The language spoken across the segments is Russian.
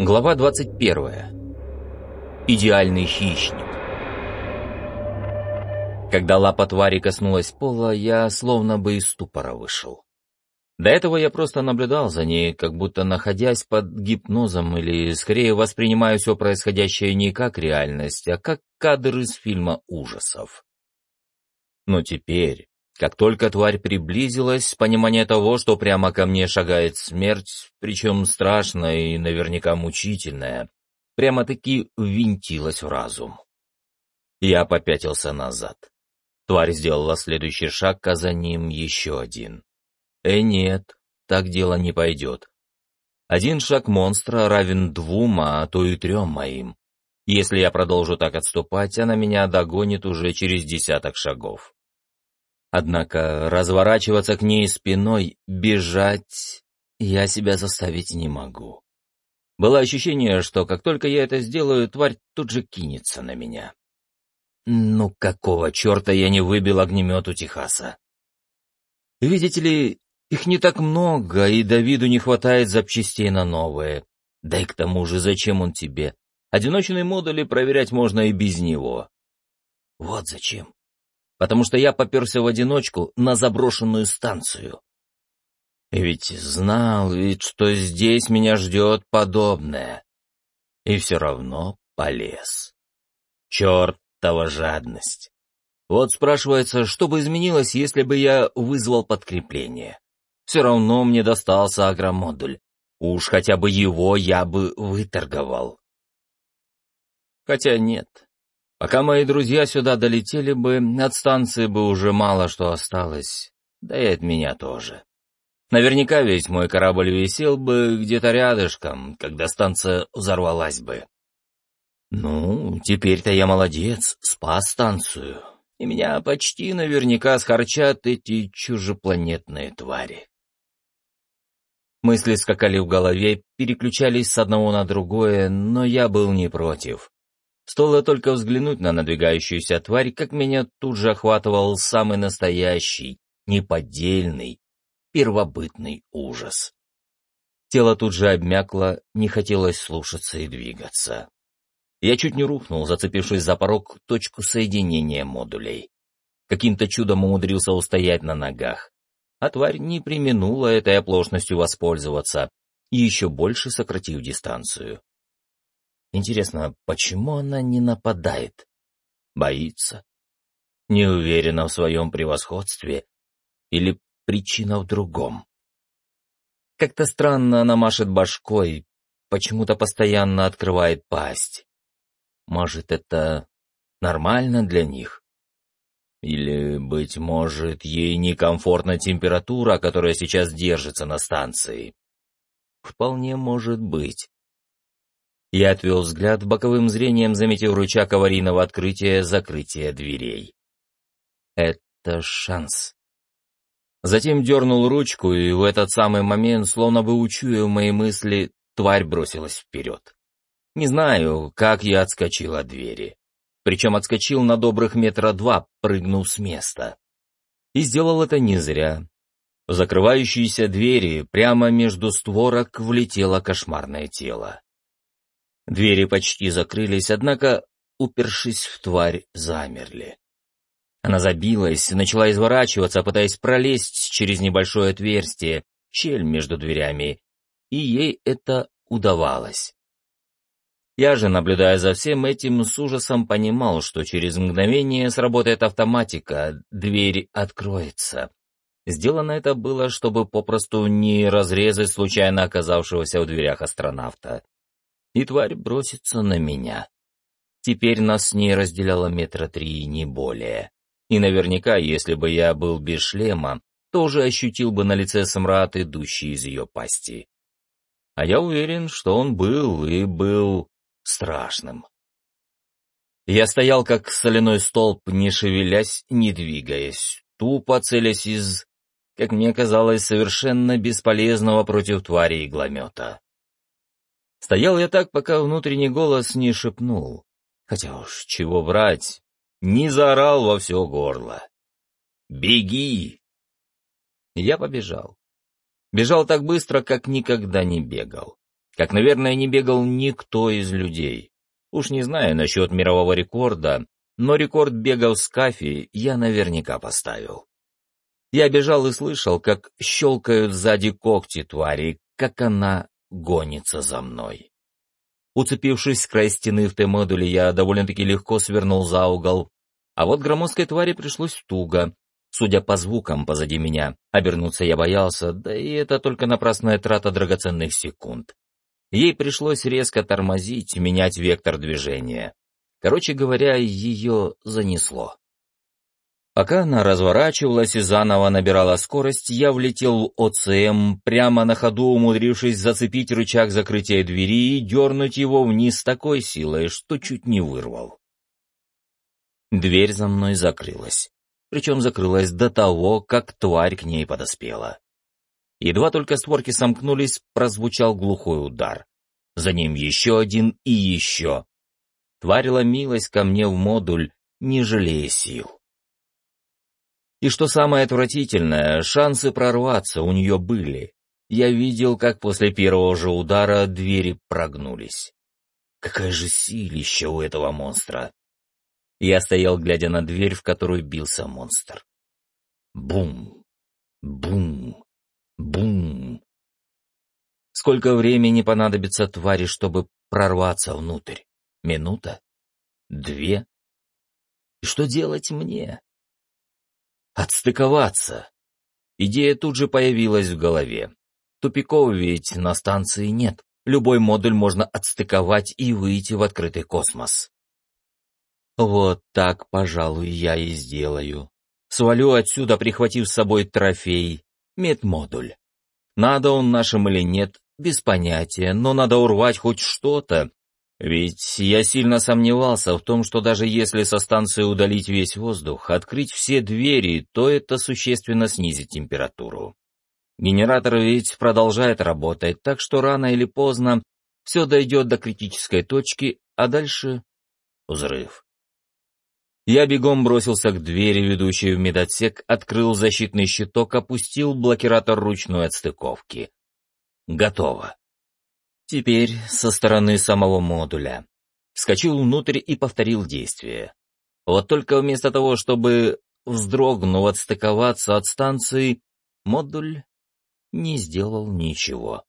Глава 21. Идеальный хищник. Когда лапа твари коснулась пола, я словно бы из ступора вышел. До этого я просто наблюдал за ней, как будто находясь под гипнозом или, скорее, воспринимая все происходящее не как реальность, а как кадр из фильма ужасов. Но теперь, как только тварь приблизилась, понимание того, что прямо ко мне шагает смерть, причем страшная и наверняка мучительная, прямо-таки ввинтилось в разум. Я попятился назад. Тварь сделала следующий шаг, а за ним еще один. Э, нет, так дело не пойдет. Один шаг монстра равен двум, а то и трем моим. Если я продолжу так отступать, она меня догонит уже через десяток шагов. Однако разворачиваться к ней спиной, бежать я себя заставить не могу. Было ощущение, что как только я это сделаю, тварь тут же кинется на меня. Ну какого черта я не выбил огнемет у Техаса? Видите ли, их не так много, и Давиду не хватает запчастей на новые. Да и к тому же, зачем он тебе? Одиночные модули проверять можно и без него. Вот зачем потому что я поперся в одиночку на заброшенную станцию. И ведь знал ведь, что здесь меня ждет подобное. И все равно полез. Чертова жадность. Вот спрашивается, что бы изменилось, если бы я вызвал подкрепление? Все равно мне достался агромодуль. Уж хотя бы его я бы выторговал. Хотя нет, Пока мои друзья сюда долетели бы, от станции бы уже мало что осталось, да и от меня тоже. Наверняка ведь мой корабль висел бы где-то рядышком, когда станция взорвалась бы. Ну, теперь-то я молодец, спас станцию, и меня почти наверняка схарчат эти чужепланетные твари. Мысли скакали в голове, переключались с одного на другое, но я был не против. Стоило только взглянуть на надвигающуюся тварь, как меня тут же охватывал самый настоящий, неподдельный, первобытный ужас. Тело тут же обмякло, не хотелось слушаться и двигаться. Я чуть не рухнул, зацепившись за порог точку соединения модулей. Каким-то чудом умудрился устоять на ногах. А тварь не применула этой оплошностью воспользоваться, еще больше сократив дистанцию. Интересно, почему она не нападает? Боится? Не уверена в своем превосходстве? Или причина в другом? Как-то странно она машет башкой, почему-то постоянно открывает пасть. Может, это нормально для них? Или, быть может, ей некомфортна температура, которая сейчас держится на станции? Вполне может быть. Я отвел взгляд, боковым зрением заметил рычаг аварийного открытия-закрытия дверей. Это шанс. Затем дернул ручку, и в этот самый момент, словно бы учуяв мои мысли, тварь бросилась вперед. Не знаю, как я отскочил от двери. Причем отскочил на добрых метра два, прыгнув с места. И сделал это не зря. В закрывающиеся двери прямо между створок влетело кошмарное тело. Двери почти закрылись, однако, упершись в тварь, замерли. Она забилась, начала изворачиваться, пытаясь пролезть через небольшое отверстие, щель между дверями, и ей это удавалось. Я же, наблюдая за всем этим, с ужасом понимал, что через мгновение сработает автоматика, дверь откроется. Сделано это было, чтобы попросту не разрезать случайно оказавшегося в дверях астронавта и тварь бросится на меня. Теперь нас с ней разделяло метра три, не более. И наверняка, если бы я был без шлема, тоже ощутил бы на лице смрад, идущий из ее пасти. А я уверен, что он был и был страшным. Я стоял как соляной столб, не шевелясь, не двигаясь, тупо целясь из, как мне казалось, совершенно бесполезного против твари игломета. Стоял я так, пока внутренний голос не шепнул. Хотя уж чего врать, не заорал во все горло. «Беги!» Я побежал. Бежал так быстро, как никогда не бегал. как, наверное, не бегал никто из людей. Уж не знаю насчет мирового рекорда, но рекорд бега в скафе я наверняка поставил. Я бежал и слышал, как щелкают сзади когти твари, как она гонится за мной. Уцепившись в край стены в Т-модуле, я довольно-таки легко свернул за угол, а вот громоздкой твари пришлось туго. Судя по звукам позади меня, обернуться я боялся, да и это только напрасная трата драгоценных секунд. Ей пришлось резко тормозить, менять вектор движения. Короче говоря, ее занесло. Пока она разворачивалась и заново набирала скорость, я влетел в ОЦМ, прямо на ходу умудрившись зацепить рычаг закрытия двери и дернуть его вниз такой силой, что чуть не вырвал. Дверь за мной закрылась. Причем закрылась до того, как тварь к ней подоспела. Едва только створки сомкнулись, прозвучал глухой удар. За ним еще один и еще. Тварь ломилась ко мне в модуль, не жалея сил. И что самое отвратительное, шансы прорваться у нее были. Я видел, как после первого же удара двери прогнулись. Какая же силища у этого монстра! Я стоял, глядя на дверь, в которую бился монстр. Бум! Бум! Бум! Сколько времени понадобится твари, чтобы прорваться внутрь? Минута? Две? И что делать мне? Отстыковаться. Идея тут же появилась в голове. Тупиков ведь на станции нет. Любой модуль можно отстыковать и выйти в открытый космос. Вот так, пожалуй, я и сделаю. Свалю отсюда, прихватив с собой трофей, медмодуль. Надо он нашим или нет, без понятия, но надо урвать хоть что-то, ведь я сильно сомневался в том, что даже если со станции удалить весь воздух, открыть все двери, то это существенно снизит температуру. Генератор ведь продолжает работать, так что рано или поздно все дойдет до критической точки, а дальше — взрыв. Я бегом бросился к двери, ведущей в медотсек, открыл защитный щиток, опустил блокиратор ручной отстыковки. Готово. Теперь со стороны самого модуля. Вскочил внутрь и повторил действие. Вот только вместо того, чтобы, вздрогнув, отстыковаться от станции, модуль не сделал ничего.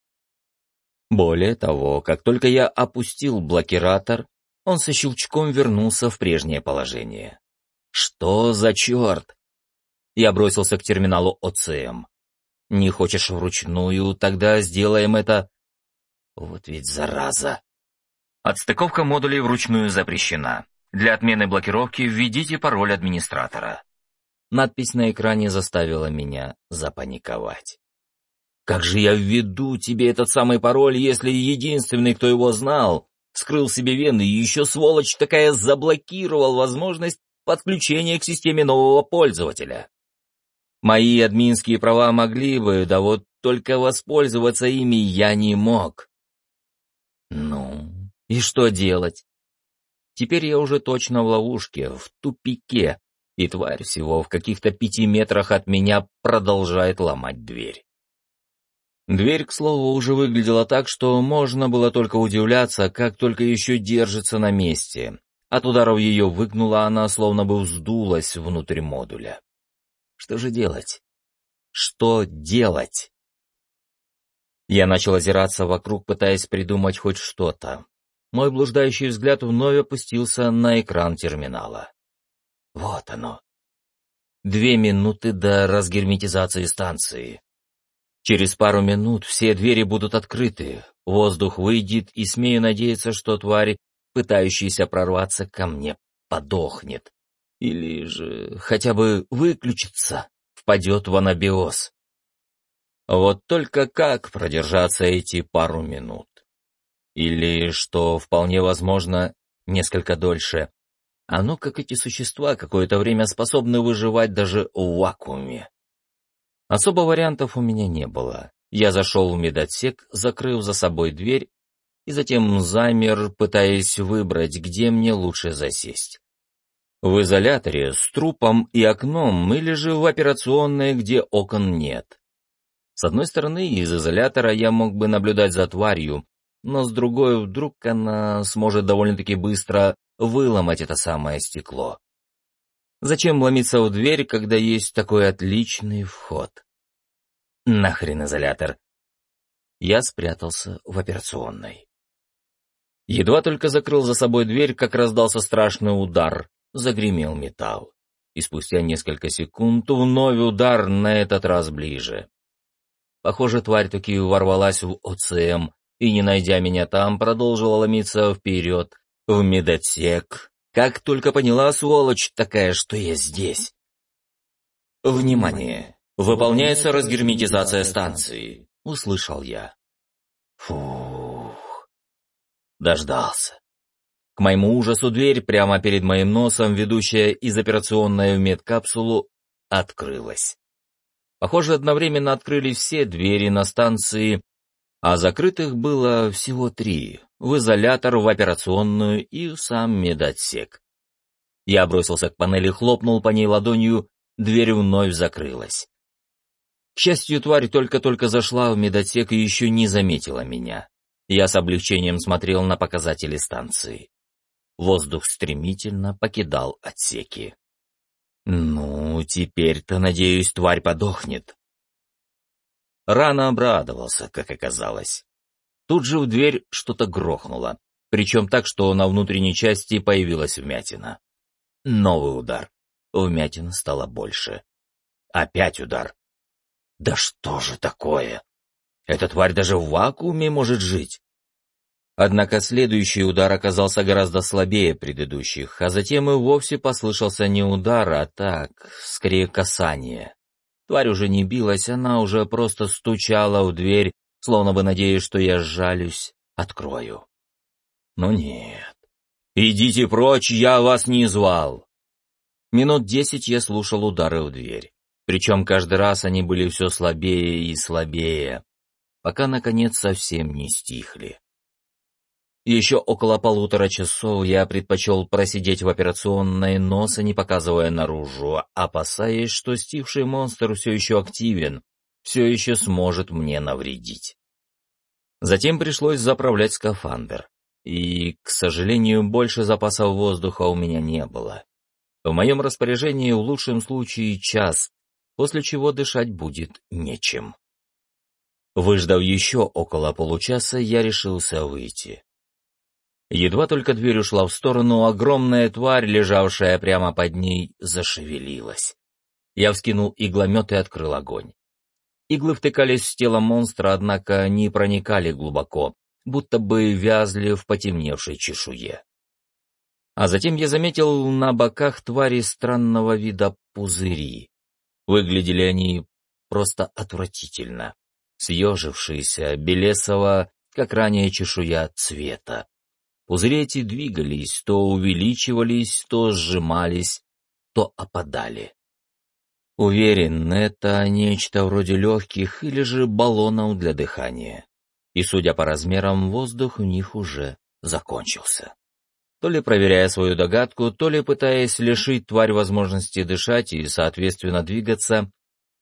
Более того, как только я опустил блокиратор, он со щелчком вернулся в прежнее положение. Что за черт? Я бросился к терминалу ОЦМ. Не хочешь вручную, тогда сделаем это вот ведь зараза. Отстыковка модулей вручную запрещена. Для отмены блокировки введите пароль администратора. Надпись на экране заставила меня запаниковать. Как же я введу тебе этот самый пароль, если единственный, кто его знал, скрыл себе вены и еще сволочь такая заблокировал возможность подключения к системе нового пользователя? Мои админские права могли бы, да вот только воспользоваться ими я не мог. Ну, и что делать? Теперь я уже точно в ловушке, в тупике, и тварь всего в каких-то пяти метрах от меня продолжает ломать дверь. Дверь, к слову, уже выглядела так, что можно было только удивляться, как только еще держится на месте. От ударов ее выгнула она, словно бы вздулась внутрь модуля. Что же делать? Что делать? Я начал озираться вокруг, пытаясь придумать хоть что-то. Мой блуждающий взгляд вновь опустился на экран терминала. Вот оно. Две минуты до разгерметизации станции. Через пару минут все двери будут открыты, воздух выйдет, и смею надеяться, что тварь, пытающаяся прорваться ко мне, подохнет. Или же хотя бы выключится, впадет в анабиоз. Вот только как продержаться эти пару минут? Или, что вполне возможно, несколько дольше. Оно, а ну, как эти существа, какое-то время способны выживать даже в вакууме. Особо вариантов у меня не было. Я зашел в медотсек, закрыв за собой дверь, и затем замер, пытаясь выбрать, где мне лучше засесть. В изоляторе с трупом и окном или же в операционной, где окон нет. С одной стороны, из изолятора я мог бы наблюдать за тварью, но с другой вдруг она сможет довольно-таки быстро выломать это самое стекло. Зачем ломиться в дверь, когда есть такой отличный вход? Нахрен изолятор. Я спрятался в операционной. Едва только закрыл за собой дверь, как раздался страшный удар, загремел металл. И спустя несколько секунд вновь удар на этот раз ближе. Похоже, тварь таки ворвалась в ОЦМ и, не найдя меня там, продолжила ломиться вперед, в медотсек, как только поняла, сволочь такая, что я здесь. «Внимание! Выполняется разгерметизация станции!» — услышал я. Фух. Дождался. К моему ужасу дверь прямо перед моим носом, ведущая из операционной в медкапсулу, открылась. Похоже, одновременно открыли все двери на станции, а закрытых было всего три в изолятор, в операционную и в сам медотсек. Я бросился к панели, хлопнул по ней ладонью, дверь вновь закрылась. К счастью, тварь только-только зашла в медотсек и еще не заметила меня. Я с облегчением смотрел на показатели станции. Воздух стремительно покидал отсеки. «Ну, теперь-то, надеюсь, тварь подохнет». Рано обрадовался, как оказалось. Тут же в дверь что-то грохнуло, причем так, что на внутренней части появилась вмятина. Новый удар. Вмятина стала больше. Опять удар. Да что же такое? Эта тварь даже в вакууме может жить. Однако следующий удар оказался гораздо слабее предыдущих, а затем и вовсе послышался не удар, а так, скорее касание. Тварь уже не билась, она уже просто стучала в дверь, словно бы надеясь, что я сжалюсь, открою. Но нет. «Идите прочь, я вас не звал!» Минут десять я слушал удары в дверь. Причем каждый раз они были все слабее и слабее, пока, наконец, совсем не стихли. Еще около полутора часов я предпочел просидеть в операционной, носа не показывая наружу, опасаясь, что стихший монстр все еще активен все еще сможет мне навредить. Затем пришлось заправлять скафандр, и, к сожалению, больше запасов воздуха у меня не было. В моем распоряжении в лучшем случае час, после чего дышать будет нечем. Выждав еще около получаса, я решился выйти. Едва только дверь ушла в сторону, огромная тварь, лежавшая прямо под ней, зашевелилась. Я вскинул игломет и открыл огонь. Иглы втыкались в тело монстра, однако не проникали глубоко, будто бы вязли в потемневшей чешуе. А затем я заметил на боках твари странного вида пузыри. Выглядели они просто отвратительно, съежившиеся, белесого, как ранее чешуя цвета. Пузыри эти двигались, то увеличивались, то сжимались, то опадали. Уверен, это нечто вроде легких или же баллонов для дыхания. И, судя по размерам, воздух в них уже закончился. То ли проверяя свою догадку, то ли пытаясь лишить тварь возможности дышать и, соответственно, двигаться,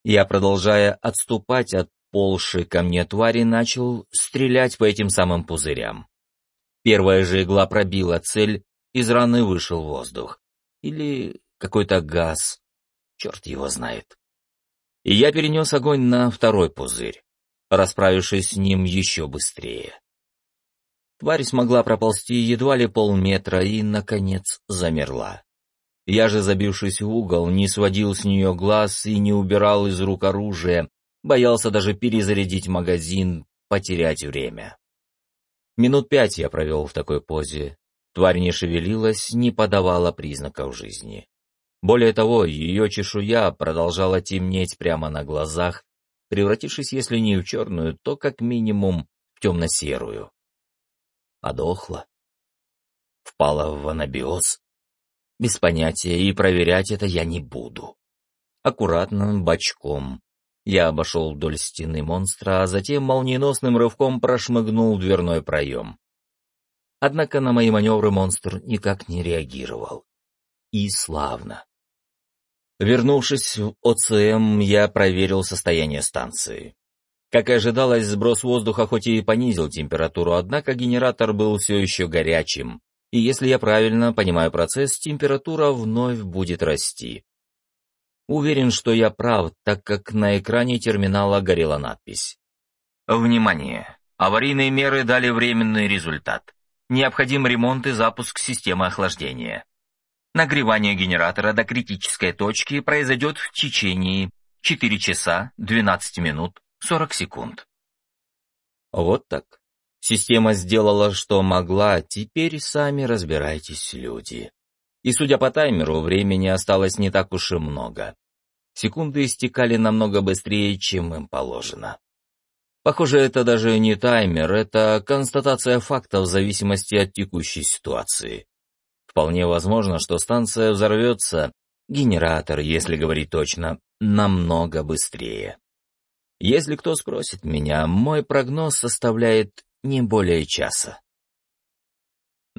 я, продолжая отступать от полши ко мне твари, начал стрелять по этим самым пузырям. Первая же игла пробила цель, из раны вышел воздух. Или какой-то газ, черт его знает. И я перенес огонь на второй пузырь, расправившись с ним еще быстрее. Тварь смогла проползти едва ли полметра и, наконец, замерла. Я же, забившись в угол, не сводил с нее глаз и не убирал из рук оружие, боялся даже перезарядить магазин, потерять время. Минут пять я провел в такой позе. Тварь не шевелилась, не подавала признаков жизни. Более того, ее чешуя продолжала темнеть прямо на глазах, превратившись, если не в черную, то как минимум в темно-серую. Подохла. Впала в анабиоз. Без понятия, и проверять это я не буду. Аккуратно, бочком. Я обошел вдоль стены монстра, а затем молниеносным рывком прошмыгнул дверной проем. Однако на мои маневры монстр никак не реагировал. И славно. Вернувшись в ОЦМ, я проверил состояние станции. Как и ожидалось, сброс воздуха хоть и понизил температуру, однако генератор был все еще горячим, и если я правильно понимаю процесс, температура вновь будет расти. Уверен, что я прав, так как на экране терминала горела надпись. Внимание! Аварийные меры дали временный результат. Необходим ремонт и запуск системы охлаждения. Нагревание генератора до критической точки произойдет в течение 4 часа 12 минут 40 секунд. Вот так. Система сделала, что могла, теперь сами разбирайтесь, люди. И судя по таймеру, времени осталось не так уж и много. Секунды истекали намного быстрее, чем им положено. Похоже, это даже не таймер, это констатация фактов в зависимости от текущей ситуации. Вполне возможно, что станция взорвется, генератор, если говорить точно, намного быстрее. Если кто спросит меня, мой прогноз составляет не более часа.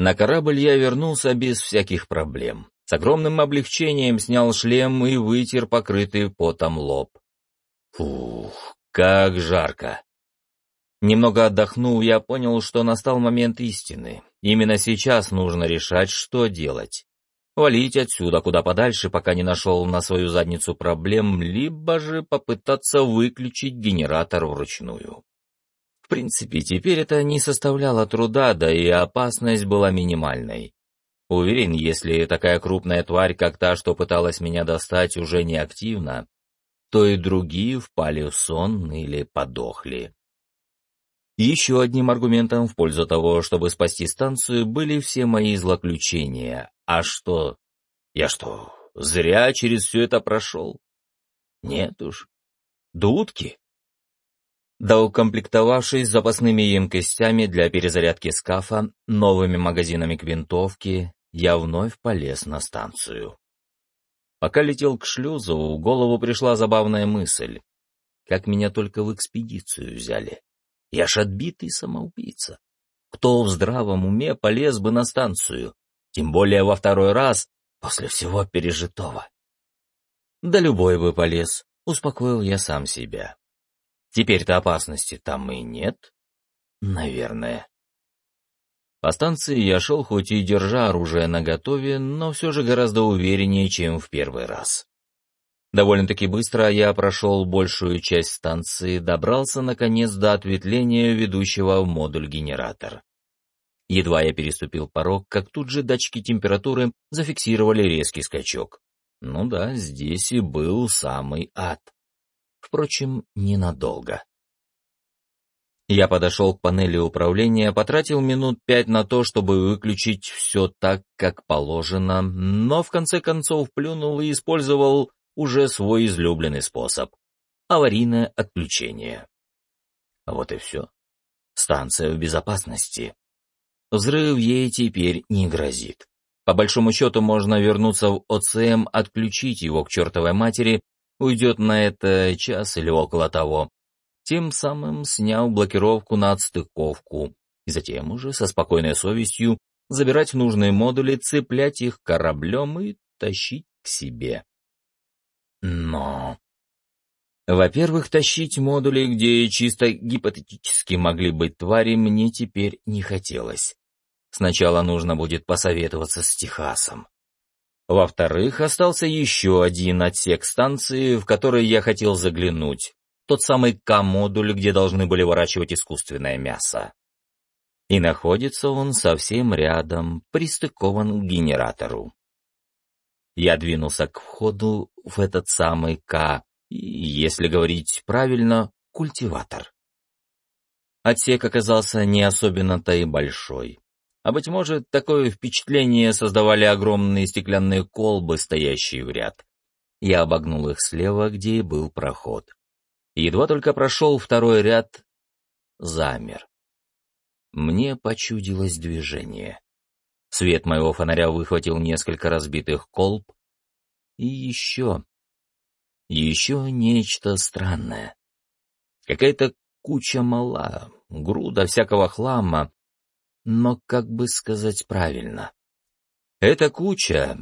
На корабль я вернулся без всяких проблем. С огромным облегчением снял шлем и вытер покрытый потом лоб. Фух, как жарко. Немного отдохнув, я понял, что настал момент истины. Именно сейчас нужно решать, что делать валить отсюда куда подальше, пока не нашел на свою задницу проблем, либо же попытаться выключить генератор вручную. В принципе, теперь это не составляло труда, да и опасность была минимальной. Уверен, если такая крупная тварь, как та, что пыталась меня достать, уже не активна, то и другие впали в сон или подохли. Еще одним аргументом в пользу того, чтобы спасти станцию, были все мои злоключения, а что? Я что, зря через все это прошел? Нет уж. Дудки. Доукомплектовавшись запасными емкостями для перезарядки скафа, новыми магазинами к винтовке, я вновь полез на станцию. Пока летел к шлюзу, в голову пришла забавная мысль. Как меня только в экспедицию взяли. Я ж отбитый самоубийца. Кто в здравом уме полез бы на станцию? Тем более во второй раз, после всего пережитого. Да любой бы полез, успокоил я сам себя. Теперь-то опасности там и нет. Наверное. По станции я шел хоть и держа оружие наготове, но все же гораздо увереннее, чем в первый раз. Довольно-таки быстро я прошел большую часть станции, добрался наконец до ответвления, ведущего в модуль-генератор. Едва я переступил порог, как тут же датчики температуры зафиксировали резкий скачок. Ну да, здесь и был самый ад. Впрочем, ненадолго. Я подошел к панели управления, потратил минут пять на то, чтобы выключить все так, как положено, но в конце концов плюнул и использовал уже свой излюбленный способ — аварийное отключение. Вот и все. Станция в безопасности. Взрыв ей теперь не грозит. По большому счету можно вернуться в ОЦМ, отключить его к чертовой матери, уйдет на это час или около того, тем самым снял блокировку на отстыковку, и затем уже со спокойной совестью забирать нужные модули, цеплять их кораблем и тащить к себе. Но... Во-первых, тащить модули, где чисто гипотетически могли быть твари, мне теперь не хотелось. Сначала нужно будет посоветоваться с Техасом. Во-вторых, остался еще один отсек станции, в который я хотел заглянуть. Тот самый К-модуль, где должны были выращивать искусственное мясо. И находится он совсем рядом, пристыкован к генератору. Я двинулся к входу в этот самый К, если говорить правильно, культиватор. Отсек оказался не особенно-то и большой. А быть может, такое впечатление создавали огромные стеклянные колбы, стоящие в ряд. Я обогнул их слева, где и был проход. Едва только прошел второй ряд, замер. Мне почудилось движение. Свет моего фонаря выхватил несколько разбитых колб. И еще... Еще нечто странное. Какая-то куча мала, груда всякого хлама, но как бы сказать правильно. Эта куча,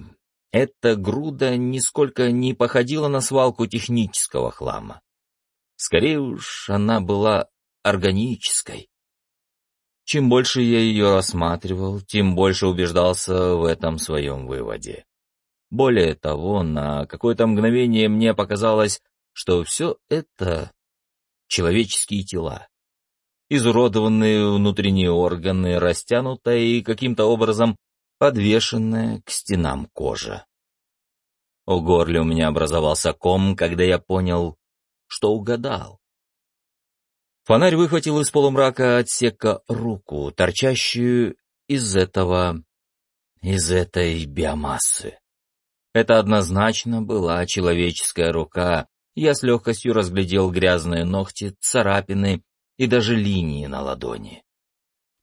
эта груда нисколько не походила на свалку технического хлама. Скорее уж, она была органической. Чем больше я ее рассматривал, тем больше убеждался в этом своем выводе. Более того, на какое-то мгновение мне показалось, что все это — человеческие тела. Изуродованные внутренние органы, растянутая и каким-то образом подвешенная к стенам кожа. У горла у меня образовался ком, когда я понял, что угадал. Фонарь выхватил из полумрака отсека руку, торчащую из этого... из этой биомассы. Это однозначно была человеческая рука. Я с легкостью разглядел грязные ногти, царапины и даже линии на ладони.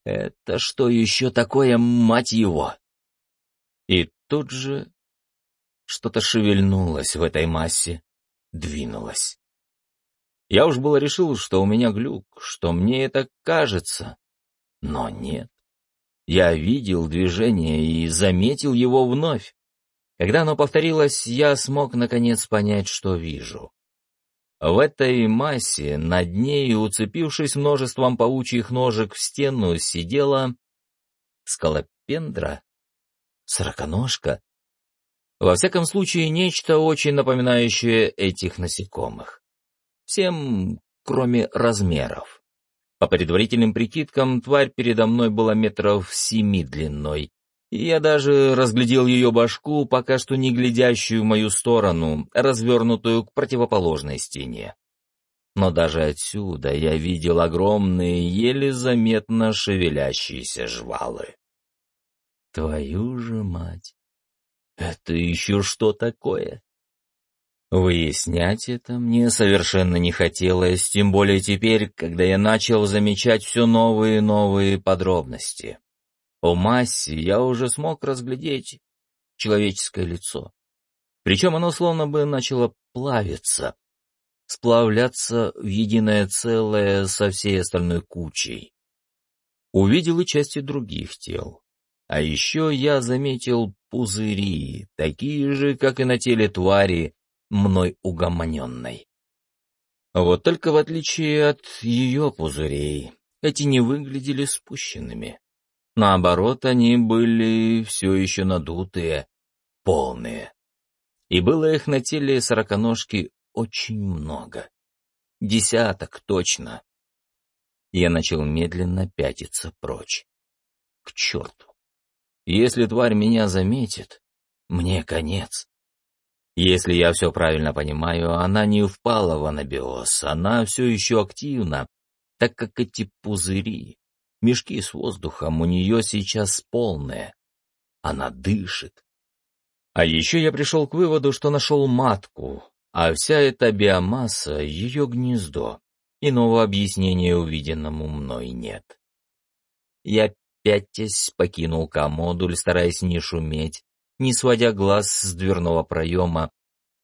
Это что еще такое, мать его? И тут же что-то шевельнулось в этой массе, двинулось. Я уж было решил, что у меня глюк, что мне это кажется. Но нет. Я видел движение и заметил его вновь. Когда оно повторилось, я смог наконец понять, что вижу. В этой массе, над ней, уцепившись множеством паучьих ножек в стену, сидела скалопендра, сороконожка. Во всяком случае, нечто очень напоминающее этих насекомых. Всем, кроме размеров. По предварительным прикидкам, тварь передо мной была метров семи длиной, я даже разглядел ее башку, пока что не глядящую в мою сторону, развернутую к противоположной стене. Но даже отсюда я видел огромные, еле заметно шевелящиеся жвалы. Твою же мать! Это еще что такое? Выяснять это мне совершенно не хотелось, тем более теперь, когда я начал замечать все новые и новые подробности. По массе я уже смог разглядеть человеческое лицо. Причем оно словно бы начало плавиться, сплавляться в единое целое со всей остальной кучей. Увидел и части других тел. А еще я заметил пузыри, такие же, как и на теле твари, мной угомоненной. Вот только в отличие от ее пузырей, эти не выглядели спущенными. Наоборот, они были все еще надутые, полные. И было их на теле сороконожки очень много. Десяток точно. Я начал медленно пятиться прочь. К черту. Если тварь меня заметит, мне конец. Если я все правильно понимаю, она не впала в анабиоз, она все еще активна, так как эти пузыри, мешки с воздухом у нее сейчас полные. Она дышит. А еще я пришел к выводу, что нашел матку, а вся эта биомасса — ее гнездо. Иного объяснения увиденному мной нет. Я пятясь покинул комодуль, стараясь не шуметь, не сводя глаз с дверного проема,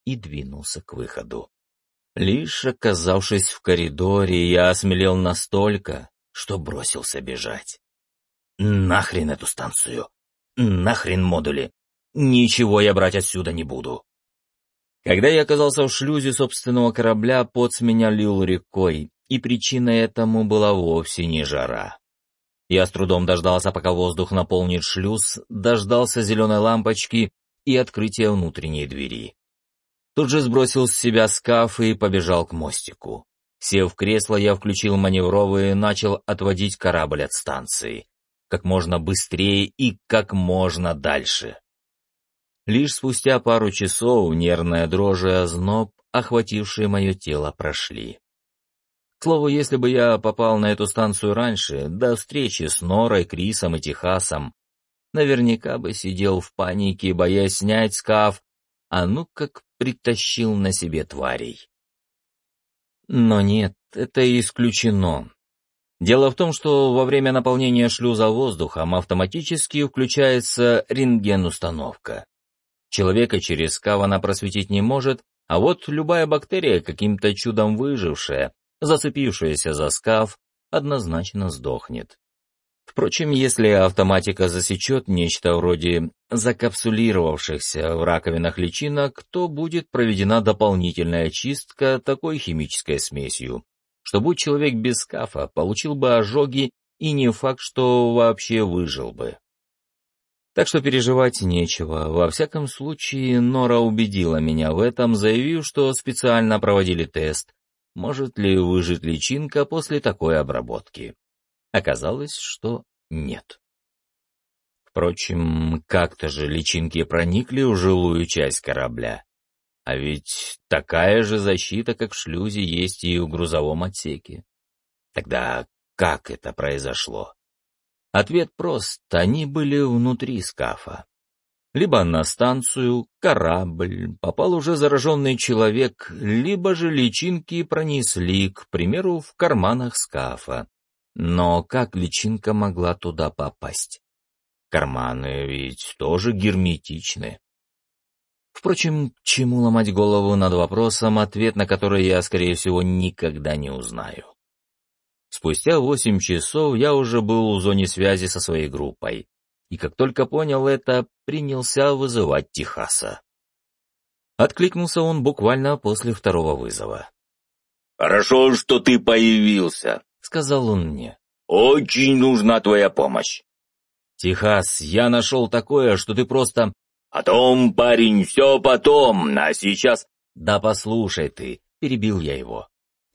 и двинулся к выходу. Лишь оказавшись в коридоре, я осмелел настолько, что бросился бежать. Нахрен эту станцию! Нахрен модули! Ничего я брать отсюда не буду. Когда я оказался в шлюзе собственного корабля, пот с меня лил рекой, и причиной этому была вовсе не жара. Я с трудом дождался, пока воздух наполнит шлюз, дождался зеленой лампочки и открытия внутренней двери. Тут же сбросил с себя скаф и побежал к мостику. Сев в кресло, я включил маневровый и начал отводить корабль от станции. Как можно быстрее и как можно дальше. Лишь спустя пару часов нервная дрожь и озноб, охватившие мое тело, прошли. К слову, если бы я попал на эту станцию раньше, до встречи с Норой, Крисом и Техасом, наверняка бы сидел в панике, боясь снять скаф, а ну как притащил на себе тварей. Но нет, это исключено. Дело в том, что во время наполнения шлюза воздухом автоматически включается рентген-установка. Человека через скав просветить не может, а вот любая бактерия, каким-то чудом выжившая, зацепившаяся за скаф, однозначно сдохнет. Впрочем, если автоматика засечет нечто вроде закапсулировавшихся в раковинах личинок, то будет проведена дополнительная очистка такой химической смесью, что будь человек без скафа, получил бы ожоги и не факт, что вообще выжил бы. Так что переживать нечего. Во всяком случае, Нора убедила меня в этом, заявив, что специально проводили тест, может ли выжить личинка после такой обработки. Оказалось, что нет. Впрочем, как-то же личинки проникли в жилую часть корабля. А ведь такая же защита, как в шлюзе, есть и в грузовом отсеке. Тогда как это произошло? Ответ прост, они были внутри скафа. Либо на станцию, корабль, попал уже зараженный человек, либо же личинки пронесли, к примеру, в карманах скафа. Но как личинка могла туда попасть? Карманы ведь тоже герметичны. Впрочем, чему ломать голову над вопросом, ответ на который я, скорее всего, никогда не узнаю. Спустя восемь часов я уже был в зоне связи со своей группой, и как только понял это, принялся вызывать Техаса. Откликнулся он буквально после второго вызова. «Хорошо, что ты появился», — сказал он мне. «Очень нужна твоя помощь». «Техас, я нашел такое, что ты просто...» «Потом, парень, все потом, а сейчас...» «Да послушай ты», — перебил я его.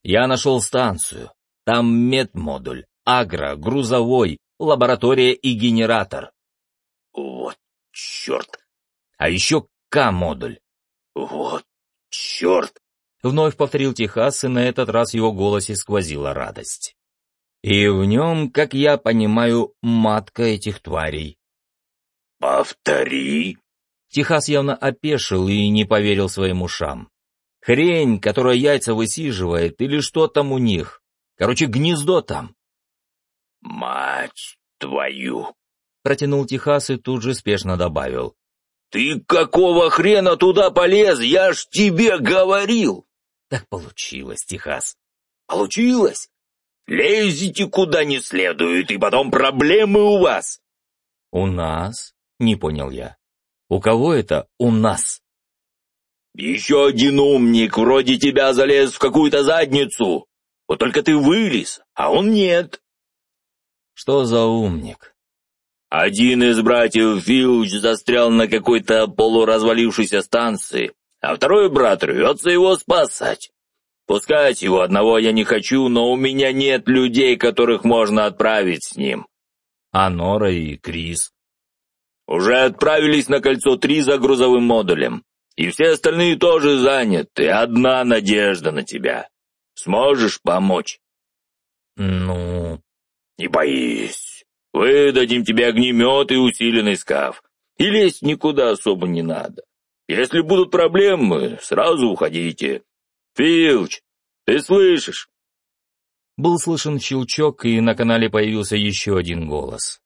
«Я нашел станцию. Там медмодуль, агро, грузовой, лаборатория и генератор». «Вот черт!» «А еще К-модуль». «Вот черт!» Вновь повторил Техас, и на этот раз в его голосе сквозила радость. И в нем, как я понимаю, матка этих тварей. «Повтори!» Техас явно опешил и не поверил своим ушам. Хрень, которая яйца высиживает, или что там у них. Короче, гнездо там. «Мать твою!» — протянул Техас и тут же спешно добавил. «Ты какого хрена туда полез? Я ж тебе говорил!» Так получилось, Техас. Получилось? Лезете куда не следует, и потом проблемы у вас. У нас? Не понял я. У кого это у нас? Еще один умник вроде тебя залез в какую-то задницу. Вот только ты вылез, а он нет. Что за умник? Один из братьев Филч застрял на какой-то полуразвалившейся станции, а второй брат рвется его спасать. Пускать его одного я не хочу, но у меня нет людей, которых можно отправить с ним. А Нора и Крис? Уже отправились на кольцо три за грузовым модулем. И все остальные тоже заняты. Одна надежда на тебя. Сможешь помочь? Ну... Не боись. Выдадим тебе огнемет и усиленный скаф. И лезть никуда особо не надо. Если будут проблемы, сразу уходите. Филч, ты слышишь?» Был слышен щелчок, и на канале появился еще один голос.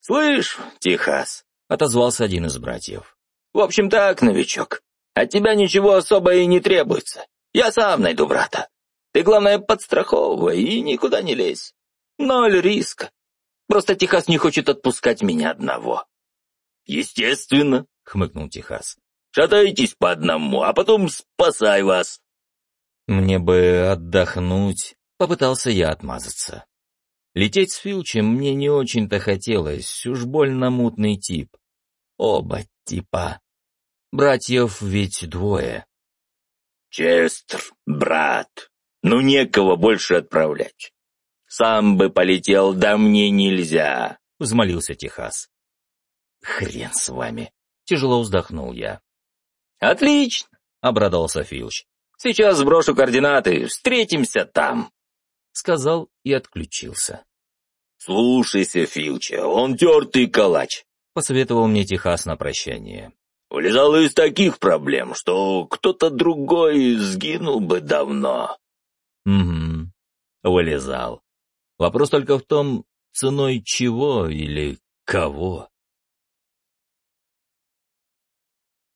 «Слышь, Техас», — отозвался один из братьев. «В общем так, новичок, от тебя ничего особо и не требуется. Я сам найду брата. Ты, главное, подстраховывай и никуда не лезь. Ноль риска. Просто Техас не хочет отпускать меня одного». «Естественно», — хмыкнул Техас. «Шатайтесь по одному, а потом спасай вас». «Мне бы отдохнуть», — попытался я отмазаться. Лететь с Филчем мне не очень-то хотелось, уж больно мутный тип. Оба типа. Братьев ведь двое. «Честер, брат, ну некого больше отправлять. Сам бы полетел, да мне нельзя», — взмолился Техас. «Хрен с вами!» — тяжело вздохнул я. «Отлично!» — обрадовался Филч. «Сейчас сброшу координаты, встретимся там!» Сказал и отключился. «Слушайся, Филча, он тертый калач!» — посоветовал мне Техас на прощание. «Улезал из таких проблем, что кто-то другой сгинул бы давно». «Угу, вылезал. Вопрос только в том, ценой чего или кого?»